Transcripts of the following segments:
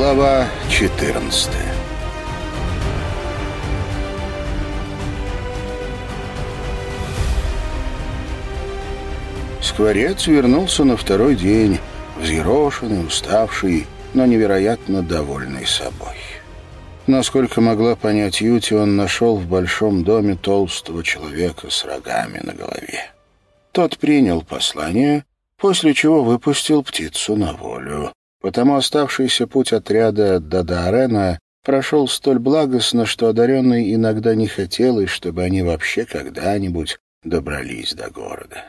Глава 14 Скворец вернулся на второй день, взъерошенный, уставший, но невероятно довольный собой. Насколько могла понять Юти, он нашел в большом доме толстого человека с рогами на голове. Тот принял послание, после чего выпустил птицу на волю. Потому оставшийся путь отряда до Даарена прошел столь благостно, что одаренный иногда не хотелось, чтобы они вообще когда-нибудь добрались до города.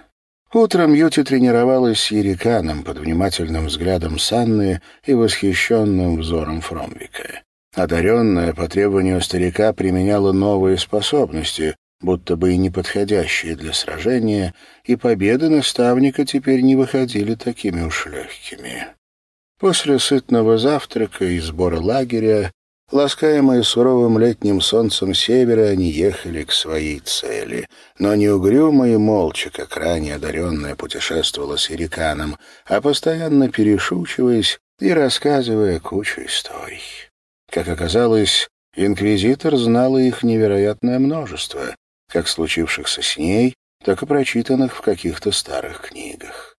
Утром Юти тренировалась с Ериканом под внимательным взглядом Санны и восхищенным взором Фромвика. Одаренная по требованию старика применяла новые способности, будто бы и неподходящие для сражения, и победы наставника теперь не выходили такими уж легкими. После сытного завтрака и сбора лагеря, ласкаемые суровым летним солнцем севера, они ехали к своей цели. Но не угрюмо и молча, как ранее одаренная путешествовала с Ириканом, а постоянно перешучиваясь и рассказывая кучу историй. Как оказалось, инквизитор знал их невероятное множество, как случившихся с ней, так и прочитанных в каких-то старых книгах.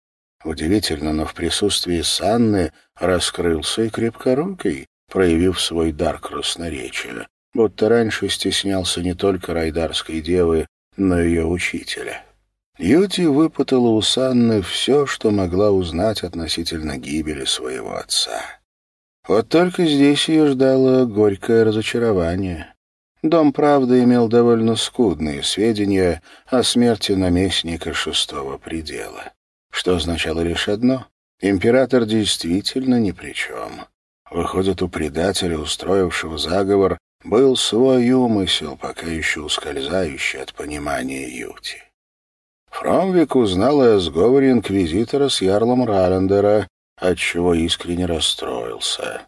Удивительно, но в присутствии Санны раскрылся и крепкорукий, проявив свой дар красноречия, будто раньше стеснялся не только райдарской девы, но и ее учителя. Юти выпытала у Санны все, что могла узнать относительно гибели своего отца. Вот только здесь ее ждало горькое разочарование. Дом, правда, имел довольно скудные сведения о смерти наместника шестого предела что означало лишь одно — император действительно ни при чем. Выходит, у предателя, устроившего заговор, был свой умысел, пока еще ускользающий от понимания Юти. Фромвик узнал о сговоре инквизитора с ярлом Ралендера, отчего искренне расстроился.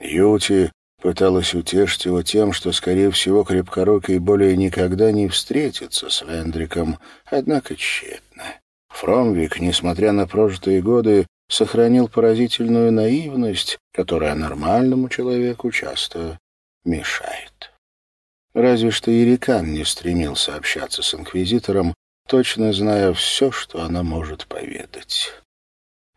Юти пыталась утешить его тем, что, скорее всего, крепкорукий более никогда не встретится с Лендриком, однако тщетно. Фромвик, несмотря на прожитые годы, сохранил поразительную наивность, которая нормальному человеку часто мешает. Разве что Ерикан не стремился общаться с инквизитором, точно зная все, что она может поведать.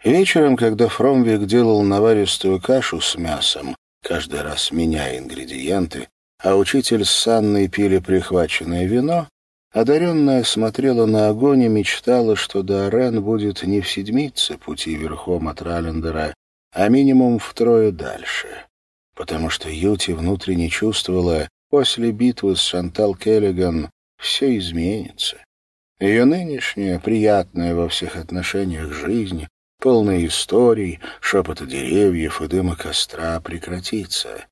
Вечером, когда Фромвик делал наваристую кашу с мясом, каждый раз меняя ингредиенты, а учитель с Санной пили прихваченное вино, Одаренная смотрела на огонь и мечтала, что Дарен будет не в седмице пути верхом от Раллендера, а минимум втрое дальше. Потому что Юти внутренне чувствовала, после битвы с Шантал Келлиган все изменится. Ее нынешняя, приятная во всех отношениях жизнь, полная историй, шепота деревьев и дыма костра прекратится.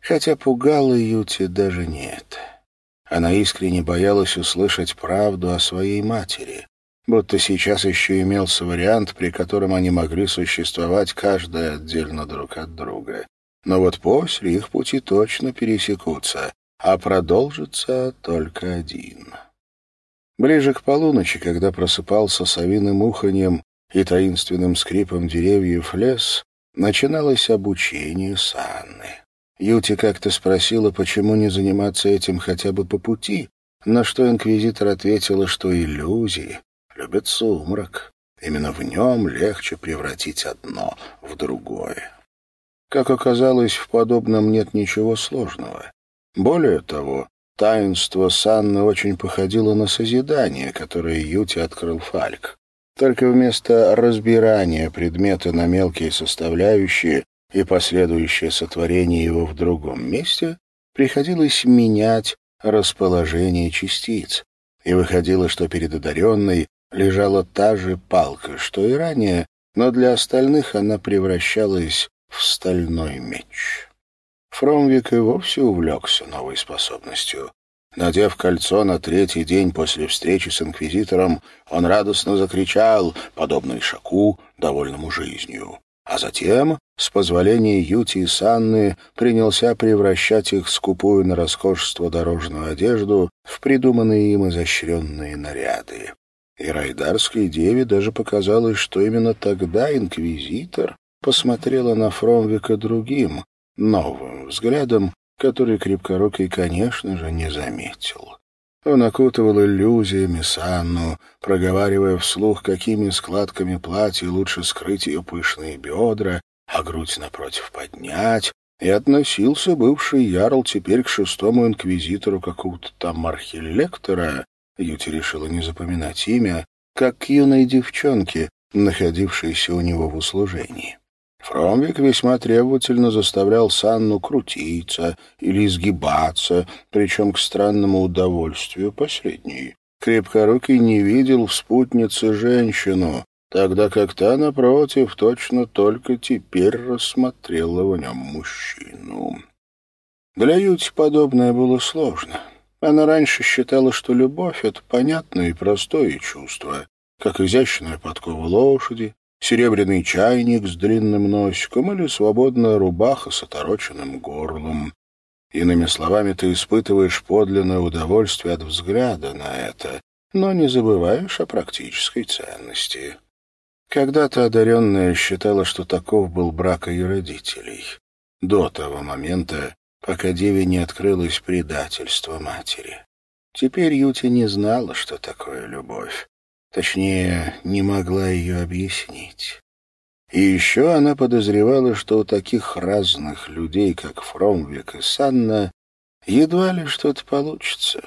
Хотя пугало Юти даже нет. Она искренне боялась услышать правду о своей матери, будто сейчас еще имелся вариант, при котором они могли существовать каждая отдельно друг от друга. Но вот после их пути точно пересекутся, а продолжится только один. Ближе к полуночи, когда просыпался совиным уханьем и таинственным скрипом деревьев лес, начиналось обучение Санны. Юти как-то спросила, почему не заниматься этим хотя бы по пути, на что инквизитор ответила, что иллюзии любят сумрак. Именно в нем легче превратить одно в другое. Как оказалось, в подобном нет ничего сложного. Более того, таинство Санны очень походило на созидание, которое Юти открыл Фальк. Только вместо разбирания предмета на мелкие составляющие и последующее сотворение его в другом месте приходилось менять расположение частиц, и выходило, что перед одаренной лежала та же палка, что и ранее, но для остальных она превращалась в стальной меч. Фромвик и вовсе увлекся новой способностью. Надев кольцо на третий день после встречи с инквизитором, он радостно закричал, подобно Ишаку, довольному жизнью. А затем, с позволения Юти и Санны, принялся превращать их скупую на роскошество дорожную одежду в придуманные им изощренные наряды. И райдарской деве даже показалось, что именно тогда инквизитор посмотрела на Фромвика другим, новым взглядом, который крепкорукий, конечно же, не заметил. Он окутывал иллюзиями Санну, проговаривая вслух, какими складками платья лучше скрыть ее пышные бедра, а грудь напротив поднять, и относился бывший ярл теперь к шестому инквизитору какого-то там архилектора, Юти решила не запоминать имя, как к юной девчонке, находившейся у него в услужении. Фромвик весьма требовательно заставлял Санну крутиться или изгибаться, причем к странному удовольствию посредней. Крепкорукий не видел в спутнице женщину, тогда как та, напротив, точно только теперь рассмотрела в нем мужчину. Для Юти подобное было сложно. Она раньше считала, что любовь — это понятное и простое чувство, как изящная подкова лошади, серебряный чайник с длинным носиком или свободная рубаха с отороченным горлом. Иными словами, ты испытываешь подлинное удовольствие от взгляда на это, но не забываешь о практической ценности. Когда-то одаренная считала, что таков был брак ее родителей. До того момента, пока Деве не открылось предательство матери. Теперь Юти не знала, что такое любовь. Точнее, не могла ее объяснить. И еще она подозревала, что у таких разных людей, как Фромвик и Санна, едва ли что-то получится.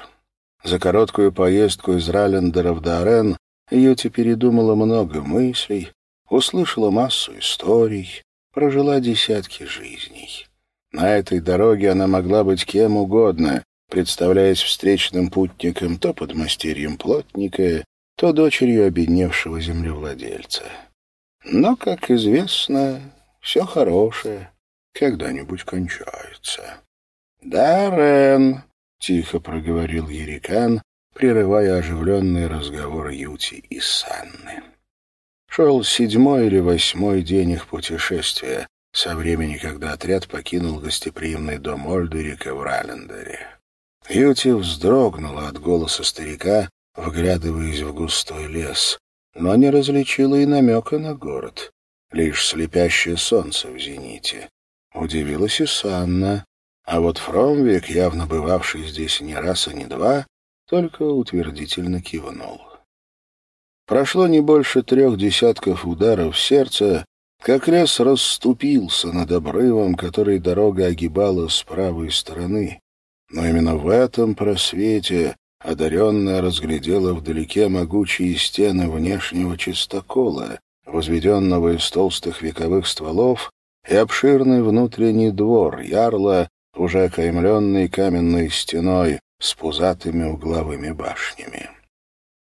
За короткую поездку из Раллендеров до Орен Юти передумала много мыслей, услышала массу историй, прожила десятки жизней. На этой дороге она могла быть кем угодно, представляясь встречным путником то подмастерьем плотника, то дочерью обедневшего землевладельца. Но, как известно, все хорошее когда-нибудь кончается. «Да, Рен», — тихо проговорил Ерикан, прерывая оживленный разговор Юти и Санны. Шел седьмой или восьмой день их путешествия, со времени, когда отряд покинул гостеприимный дом Ольдерика в Раллендере. Юти вздрогнула от голоса старика, вглядываясь в густой лес, но не различила и намека на город, лишь слепящее солнце в зените. Удивилась и Санна, а вот Фромвик, явно бывавший здесь не раз и не два, только утвердительно кивнул. Прошло не больше трех десятков ударов сердца, как лес расступился над обрывом, который дорога огибала с правой стороны. Но именно в этом просвете одаренная разглядела вдалеке могучие стены внешнего чистокола, возведенного из толстых вековых стволов, и обширный внутренний двор ярла, уже окаймленный каменной стеной с пузатыми угловыми башнями.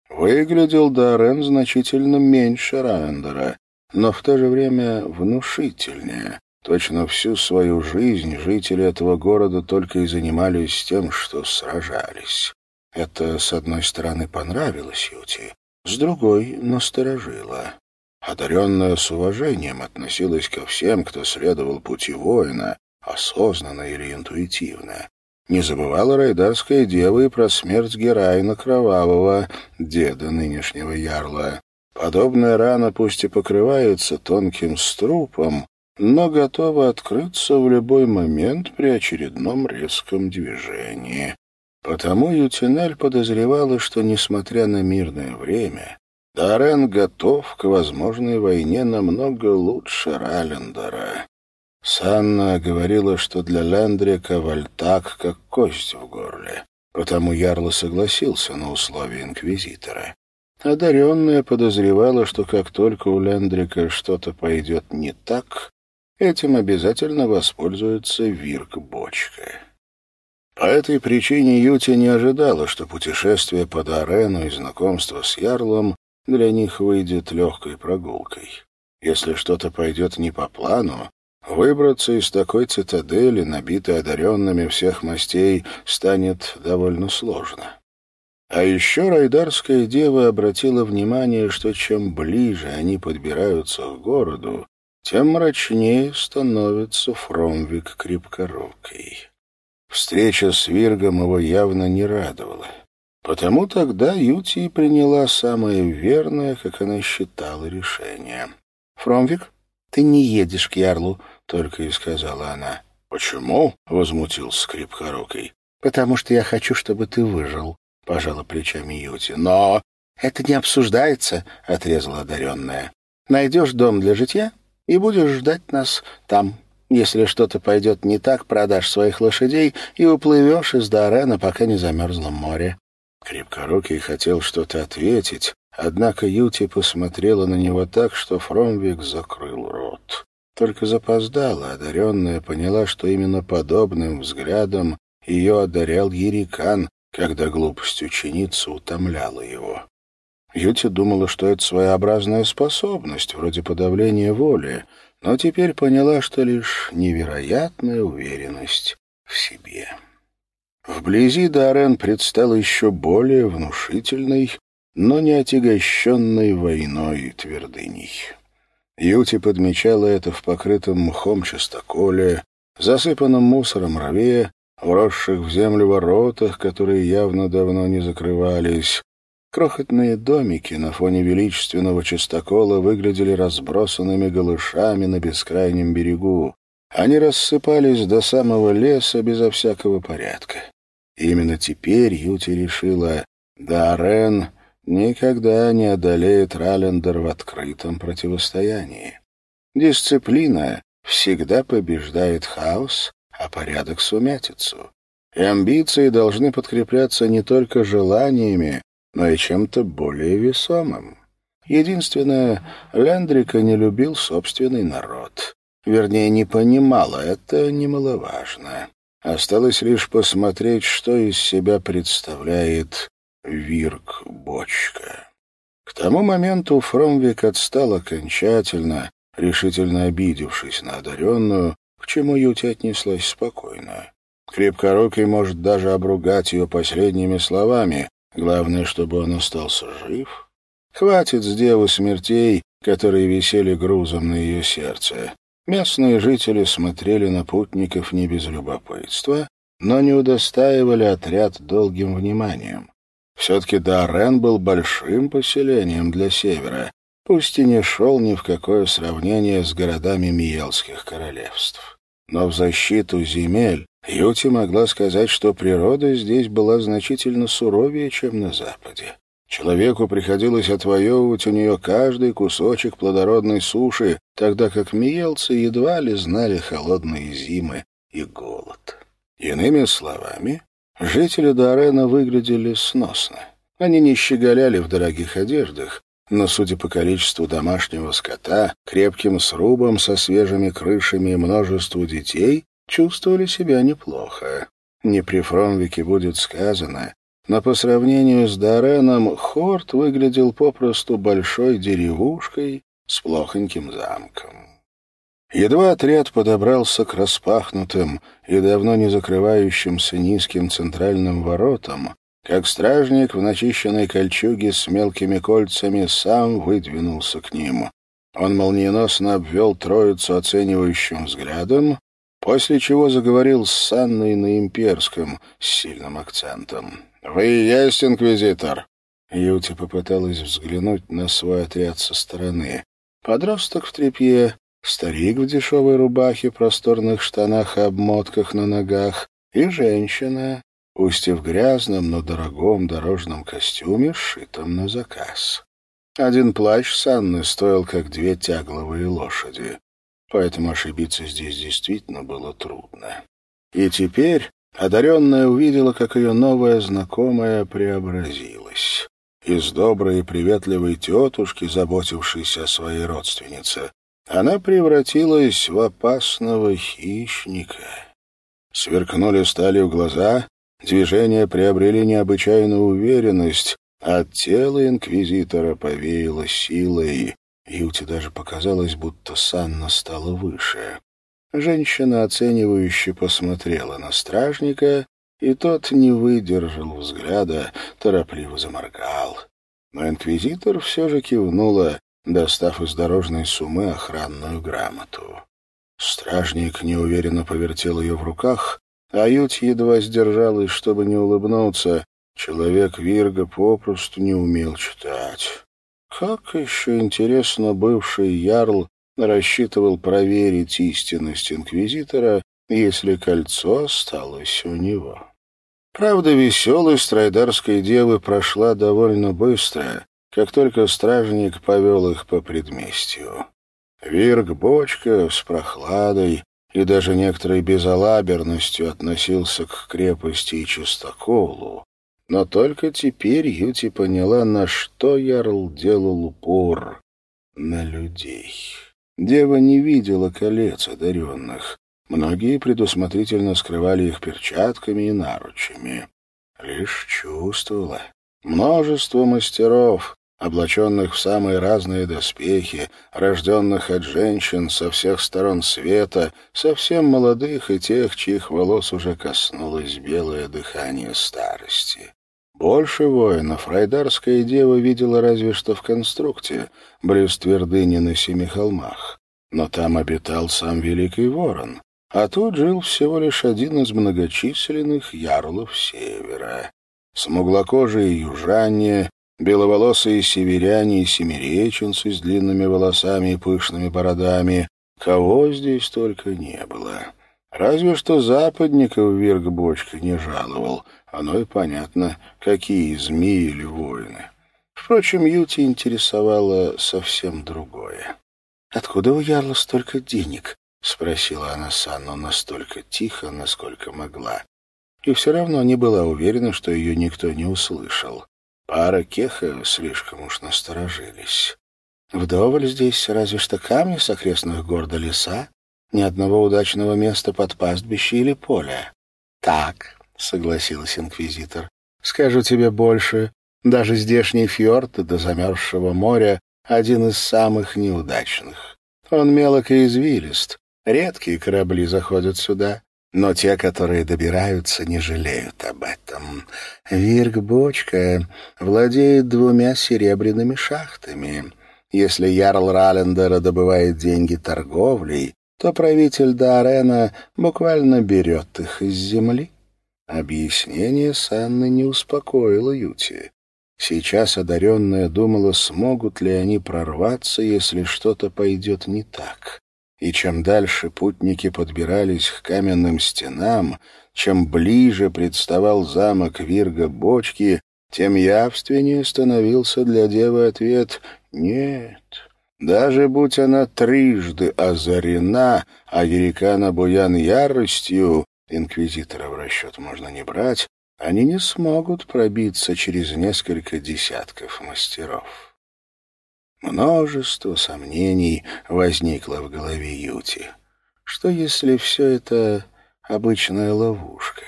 Выглядел Дарен значительно меньше Рандера, но в то же время внушительнее. Точно всю свою жизнь жители этого города только и занимались тем, что сражались. Это, с одной стороны, понравилось Юти, с другой — насторожило. Одаренная с уважением относилась ко всем, кто следовал пути воина, осознанно или интуитивно. Не забывала райдарская дева и про смерть Герайна Кровавого, деда нынешнего ярла. Подобная рана пусть и покрывается тонким струпом, но готова открыться в любой момент при очередном резком движении. Потому Ютинель подозревала, что, несмотря на мирное время, Дарен готов к возможной войне намного лучше Ралендера. Санна говорила, что для Лендрика Вальтак как кость в горле, потому Ярло согласился на условия инквизитора. Одаренная подозревала, что как только у Лендрика что-то пойдет не так, этим обязательно воспользуется Вирк-бочка. По этой причине Юти не ожидала, что путешествие по Дорену и знакомство с Ярлом для них выйдет легкой прогулкой. Если что-то пойдет не по плану, выбраться из такой цитадели, набитой одаренными всех мастей, станет довольно сложно. А еще Райдарская дева обратила внимание, что чем ближе они подбираются к городу, тем мрачнее становится Фромвик крепкорукой. Встреча с Виргом его явно не радовала. Потому тогда Юти приняла самое верное, как она считала, решение. «Фромвик, ты не едешь к Ярлу», — только и сказала она. «Почему?» — возмутился скрипкорукой. «Потому что я хочу, чтобы ты выжил», — пожала плечами Юти. «Но...» «Это не обсуждается», — отрезала одаренная. «Найдешь дом для житья и будешь ждать нас там. Если что-то пойдет не так, продашь своих лошадей и уплывешь из Дарена, пока не замерзло море». Крепкорукий хотел что-то ответить, однако Юти посмотрела на него так, что Фромвик закрыл рот. Только запоздала, одаренная поняла, что именно подобным взглядом ее одарял Ерикан, когда глупость ученицы утомляла его. Юти думала, что это своеобразная способность, вроде подавления воли, но теперь поняла, что лишь невероятная уверенность в себе. Вблизи Дарен предстал еще более внушительной, но не отягощенной войной твердыней. Юти подмечала это в покрытом мхом частоколе, засыпанном мусором рове, вросших в землю воротах, которые явно давно не закрывались. Крохотные домики на фоне величественного частокола выглядели разбросанными голышами на бескрайнем берегу. Они рассыпались до самого леса безо всякого порядка. Именно теперь Юти решила, да Рен никогда не одолеет Раллендер в открытом противостоянии. Дисциплина всегда побеждает хаос, а порядок — сумятицу. И амбиции должны подкрепляться не только желаниями, но и чем-то более весомым. Единственное, Лендрика не любил собственный народ. Вернее, не понимала, это немаловажно. Осталось лишь посмотреть, что из себя представляет Вирк-бочка. К тому моменту Фромвик отстал окончательно, решительно обидевшись на одаренную, к чему Юти отнеслась спокойно. Крепкорукий может даже обругать ее последними словами, главное, чтобы он остался жив. Хватит с девы смертей, которые висели грузом на ее сердце. Местные жители смотрели на путников не без любопытства, но не удостаивали отряд долгим вниманием. Все-таки Дарен был большим поселением для севера, пусть и не шел ни в какое сравнение с городами Миелских королевств. Но в защиту земель Юти могла сказать, что природа здесь была значительно суровее, чем на Западе. Человеку приходилось отвоевывать у нее каждый кусочек плодородной суши, тогда как миелцы едва ли знали холодные зимы и голод. Иными словами, жители Дарена выглядели сносно. Они не щеголяли в дорогих одеждах, но, судя по количеству домашнего скота, крепким срубам со свежими крышами и множеству детей, чувствовали себя неплохо. Не при Фромвике будет сказано, но по сравнению с Дореном Хорт выглядел попросту большой деревушкой с плохоньким замком. Едва отряд подобрался к распахнутым и давно не закрывающимся низким центральным воротам, как стражник в начищенной кольчуге с мелкими кольцами сам выдвинулся к ним. Он молниеносно обвел троицу оценивающим взглядом, после чего заговорил с Анной на имперском с сильным акцентом. «Вы и есть инквизитор?» Юти попыталась взглянуть на свой отряд со стороны. Подросток в тряпье, старик в дешевой рубахе, просторных штанах и обмотках на ногах, и женщина, пусть и в грязном, но дорогом дорожном костюме, сшитом на заказ. Один плащ Санны стоил, как две тягловые лошади, поэтому ошибиться здесь действительно было трудно. И теперь Одаренная увидела, как ее новая знакомая преобразилась. Из доброй и приветливой тетушки, заботившейся о своей родственнице, она превратилась в опасного хищника. Сверкнули сталью глаза, движения приобрели необычайную уверенность, а от тела инквизитора повеяло силой. Юте даже показалось, будто Санна стала выше. Женщина оценивающе посмотрела на стражника, и тот не выдержал взгляда, торопливо заморгал. Но инквизитор все же кивнула, достав из дорожной суммы охранную грамоту. Стражник неуверенно повертел ее в руках, а Ють едва сдержалась, чтобы не улыбнуться. Человек Вирга попросту не умел читать. Как еще интересно бывший ярл рассчитывал проверить истинность инквизитора, если кольцо осталось у него. Правда, веселость райдарской девы прошла довольно быстро, как только стражник повел их по предместью. Вирк Бочка с прохладой и даже некоторой безалаберностью относился к крепости и чистоколу, но только теперь Юти поняла, на что Ярл делал упор — на людей. Дева не видела колец одаренных. Многие предусмотрительно скрывали их перчатками и наручами. Лишь чувствовала. Множество мастеров, облаченных в самые разные доспехи, рожденных от женщин со всех сторон света, совсем молодых и тех, чьих волос уже коснулось белое дыхание старости. Больше воинов райдарская дева видела разве что в конструкте, близ твердыни на семи холмах. Но там обитал сам Великий Ворон, а тут жил всего лишь один из многочисленных ярлов Севера. Смуглокожие южане, беловолосые северяне и семиреченцы с длинными волосами и пышными бородами. Кого здесь только не было. Разве что западников Вирг Бочка не жаловал. Оно и понятно, какие змеи или воины. Впрочем, Юти интересовало совсем другое. «Откуда у Ярла столько денег?» — спросила она Санну настолько тихо, насколько могла. И все равно не была уверена, что ее никто не услышал. Пара кеха слишком уж насторожились. Вдоволь здесь разве что камни с окрестных гор до леса, ни одного удачного места под пастбище или поле. — Так, — согласился инквизитор, — скажу тебе больше. Даже здешний фьорд до замерзшего моря — один из самых неудачных. Он мелок и извилист. Редкие корабли заходят сюда. Но те, которые добираются, не жалеют об этом. Вирк-бочка владеет двумя серебряными шахтами. Если Ярл Ралендера добывает деньги торговлей, то правитель Дарена буквально берет их из земли. Объяснение Санны не успокоило Юти. Сейчас одаренная думала, смогут ли они прорваться, если что-то пойдет не так и чем дальше путники подбирались к каменным стенам, чем ближе представал замок Вирга-бочки, тем явственнее становился для девы ответ «нет». Даже будь она трижды озарена, а Ерикана Буян яростью, инквизитора в расчет можно не брать, они не смогут пробиться через несколько десятков мастеров. Множество сомнений возникло в голове Юти. Что если все это обычная ловушка?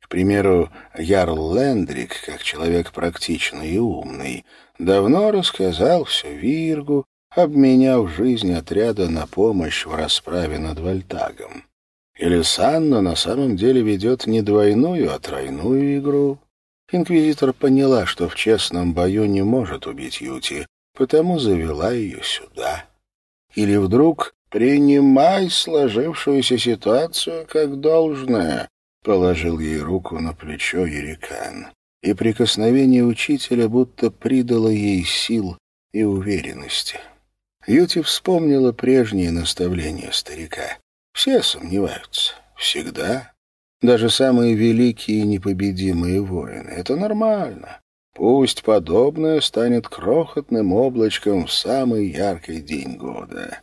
К примеру, Ярл Лендрик, как человек практичный и умный, давно рассказал все Виргу, обменяв жизнь отряда на помощь в расправе над Вольтагом. Или Санна на самом деле ведет не двойную, а тройную игру? Инквизитор поняла, что в честном бою не может убить Юти, потому завела ее сюда. Или вдруг принимай сложившуюся ситуацию как должное, положил ей руку на плечо Ерикан. И прикосновение учителя будто придало ей сил и уверенности. Юти вспомнила прежние наставления старика. Все сомневаются. Всегда. Даже самые великие и непобедимые воины. Это нормально. Пусть подобное станет крохотным облачком в самый яркий день года.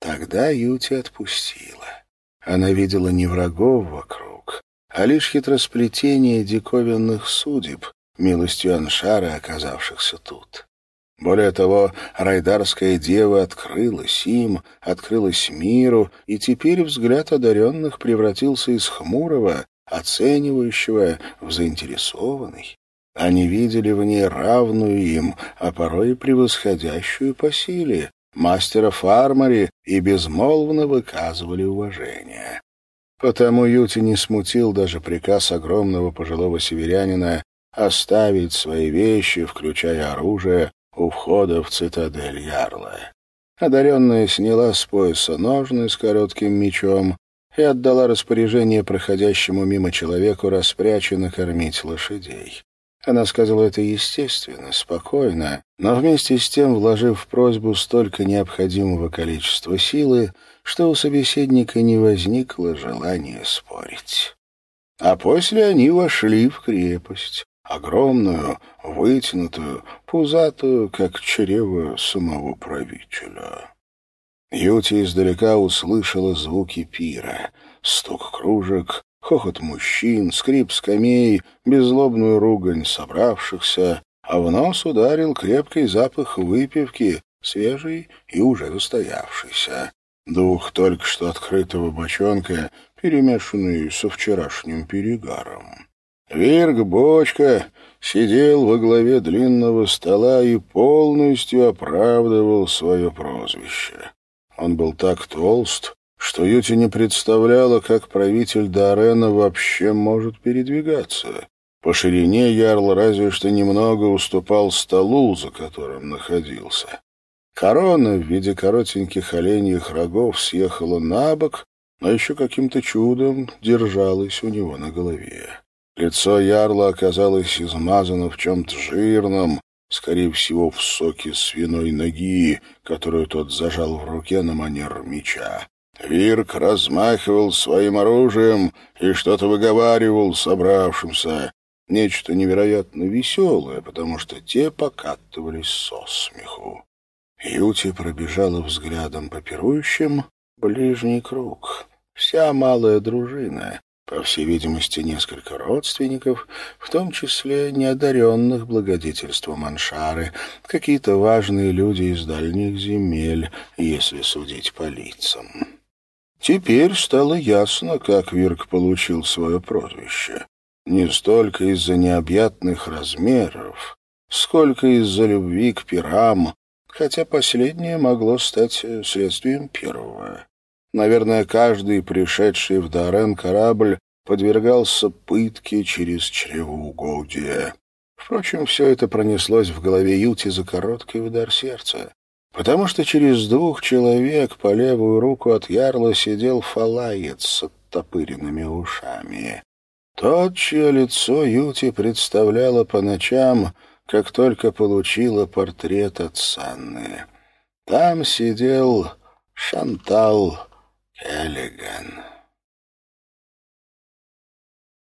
Тогда Юти отпустила. Она видела не врагов вокруг, а лишь хитросплетение диковинных судеб, милостью Аншара, оказавшихся тут. Более того, райдарская дева открылась им, открылась миру, и теперь взгляд одаренных превратился из хмурого, оценивающего, в заинтересованный. Они видели в ней равную им, а порой и превосходящую по силе, мастера фармари и безмолвно выказывали уважение. Потому Юти не смутил даже приказ огромного пожилого северянина оставить свои вещи, включая оружие, у входа в цитадель Ярла. Одаренная сняла с пояса ножны с коротким мечом и отдала распоряжение проходящему мимо человеку распрячь и накормить лошадей. Она сказала это естественно, спокойно, но вместе с тем вложив в просьбу столько необходимого количества силы, что у собеседника не возникло желания спорить. А после они вошли в крепость, огромную, вытянутую, пузатую, как чрево самого правителя. Юти издалека услышала звуки пира, стук кружек, хохот мужчин, скрип скамей, беззлобную ругань собравшихся, а в нос ударил крепкий запах выпивки, свежий и уже устоявшийся. Дух только что открытого бочонка, перемешанный со вчерашним перегаром. Вирг Бочка сидел во главе длинного стола и полностью оправдывал свое прозвище. Он был так толст, что Юти не представляла, как правитель Дарена вообще может передвигаться. По ширине ярл разве что немного уступал столу, за которым находился. Корона в виде коротеньких оленьих рогов съехала на бок, но еще каким-то чудом держалась у него на голове. Лицо ярла оказалось измазано в чем-то жирном, скорее всего, в соке свиной ноги, которую тот зажал в руке на манер меча. Вирк размахивал своим оружием и что-то выговаривал собравшимся. Нечто невероятно веселое, потому что те покатывались со смеху. Юти пробежала взглядом по пирующим ближний круг. Вся малая дружина, по всей видимости, несколько родственников, в том числе неодаренных благодетельством Аншары, какие-то важные люди из дальних земель, если судить по лицам. Теперь стало ясно, как Вирк получил свое прозвище. Не столько из-за необъятных размеров, сколько из-за любви к пирам, хотя последнее могло стать э, следствием первого. Наверное, каждый пришедший в Дарен корабль подвергался пытке через чревоугодие. Впрочем, все это пронеслось в голове Юти за короткий удар сердца, потому что через двух человек по левую руку от ярла сидел фалаец с оттопыренными ушами. Тот, чье лицо Юти представляла по ночам, как только получила портрет от Санны. Там сидел Шантал Келлиган.